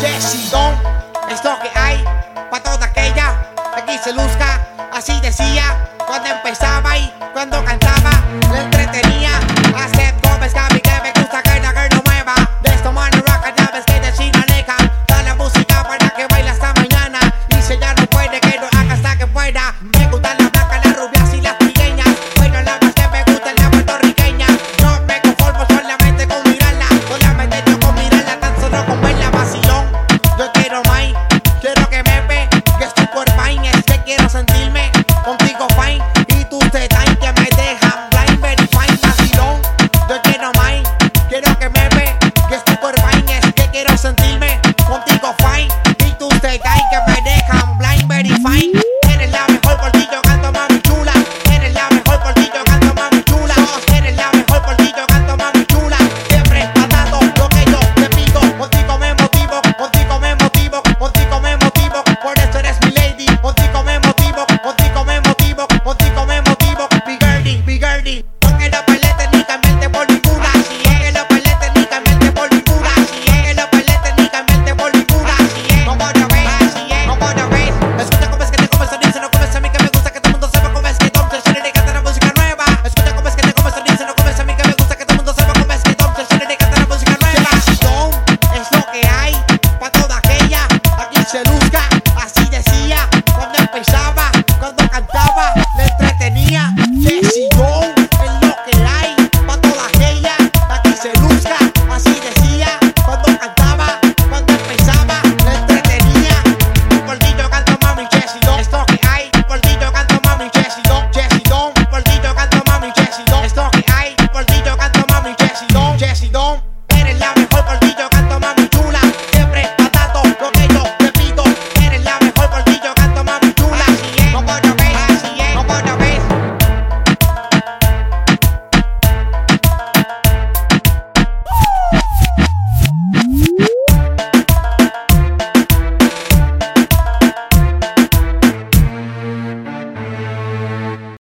Jesse Don es lo que hay para toda aquella que aquí se luzca. Así decía cuando empezaba. luce Luca.